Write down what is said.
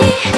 me.